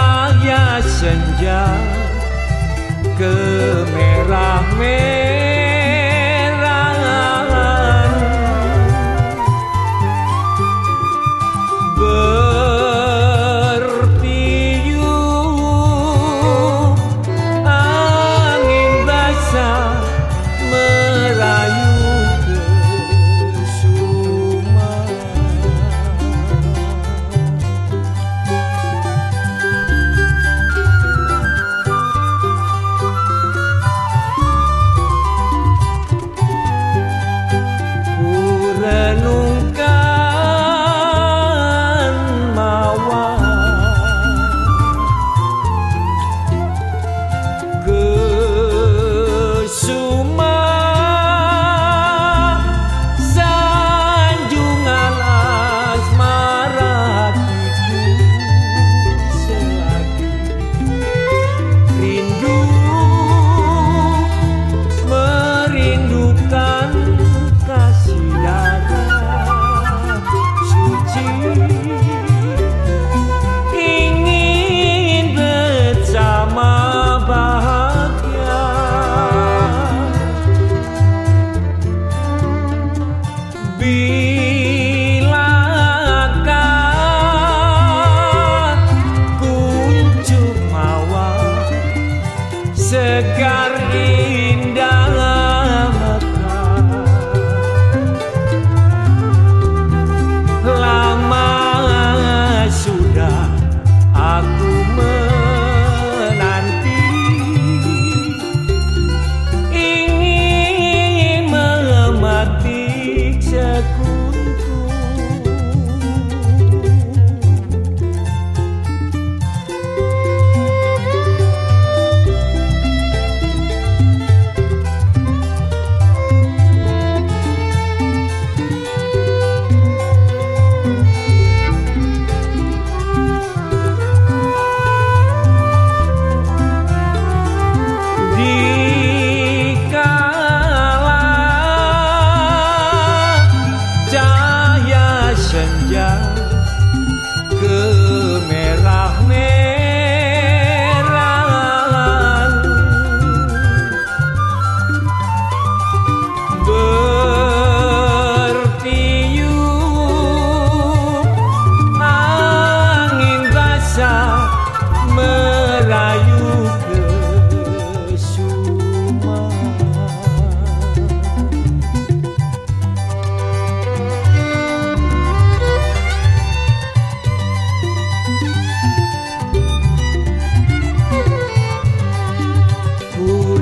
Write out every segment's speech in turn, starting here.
bahagia senja kemerah merah segar ini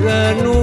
的路。